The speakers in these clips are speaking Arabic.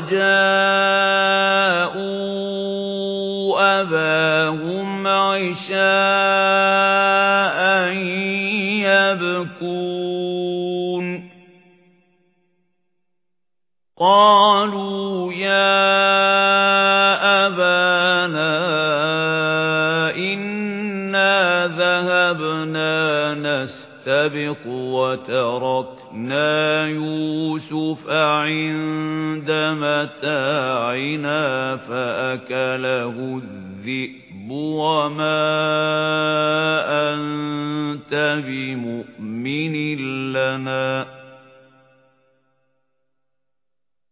وَجَاءُوا أَبَاهُمْ عِشَاءً يَبْكُونَ. قَالُوا يَا ذهبنا نستبق وتركنا يوسف عند متاعنا فأكله الذئب وما أنت بمؤمن لنا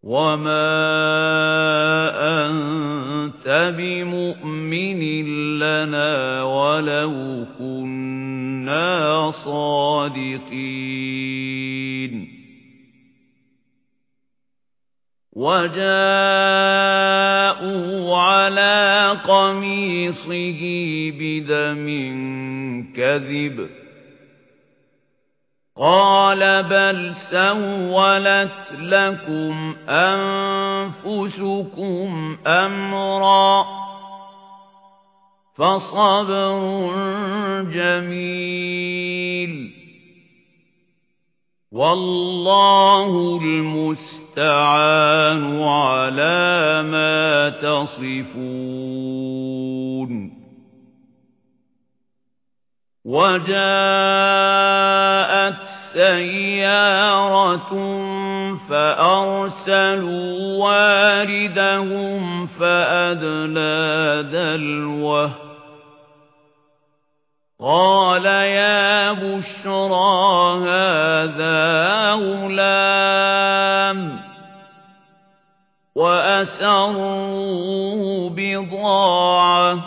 وما أنت بمؤمن لنا ولو كنا صادقين وجاءوا على قميصه بدم كذب. قال بل سولت لكم أنفسكم أمرا فصبر جميل. والله المستعان على ما تصفون وجاءت سيارة فأرسلوا واردهم فأدلى دلوه قال يا بشرى هذا غلام وأسروا بضاعة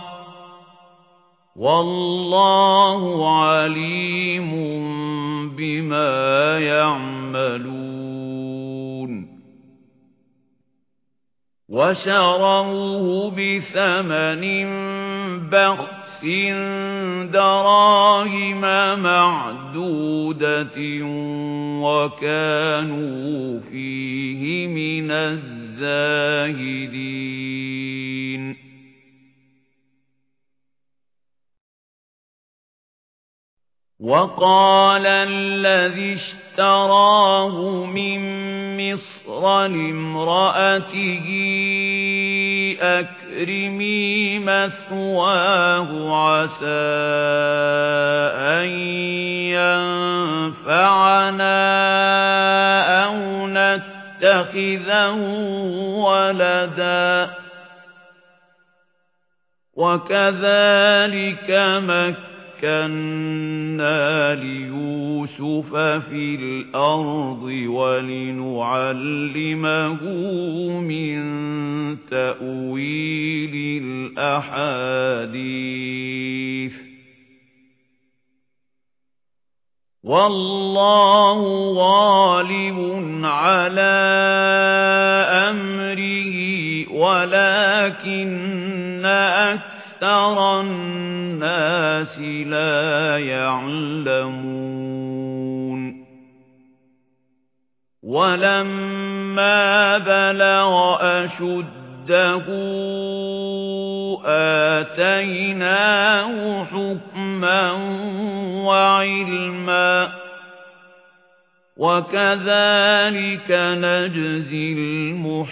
والله عليم بما يعملون وشروه بثمن بخس دراهم معدودة وكانوا فيه من الزاهدين وقال الذي اشتراه من مصر لامرأته أكرمي مثواه عسى أن ينفعنا أو نتخذه ولدا وكذلك مَكَّنَّا لِيُوسُفَ فِي الْأَرْضِ وَلِنُعَلِّمَهُ مِنْ تَأْوِيلِ الْأَحَادِيثِ. وَاللَّهُ غَالِبٌ عَلَى أَمْرِهِ وَلَكِنَّ أَكْثَرَ النَّاسِ لَا يَعْلَمُونَ. وَلَمَّا بَلَغَ أَشُدَّهُ آتَيْنَاهُ حُكْمًا وَعِلْمًا وَكَذَلِكَ نَجْزِي الْمُحْسِنِينَ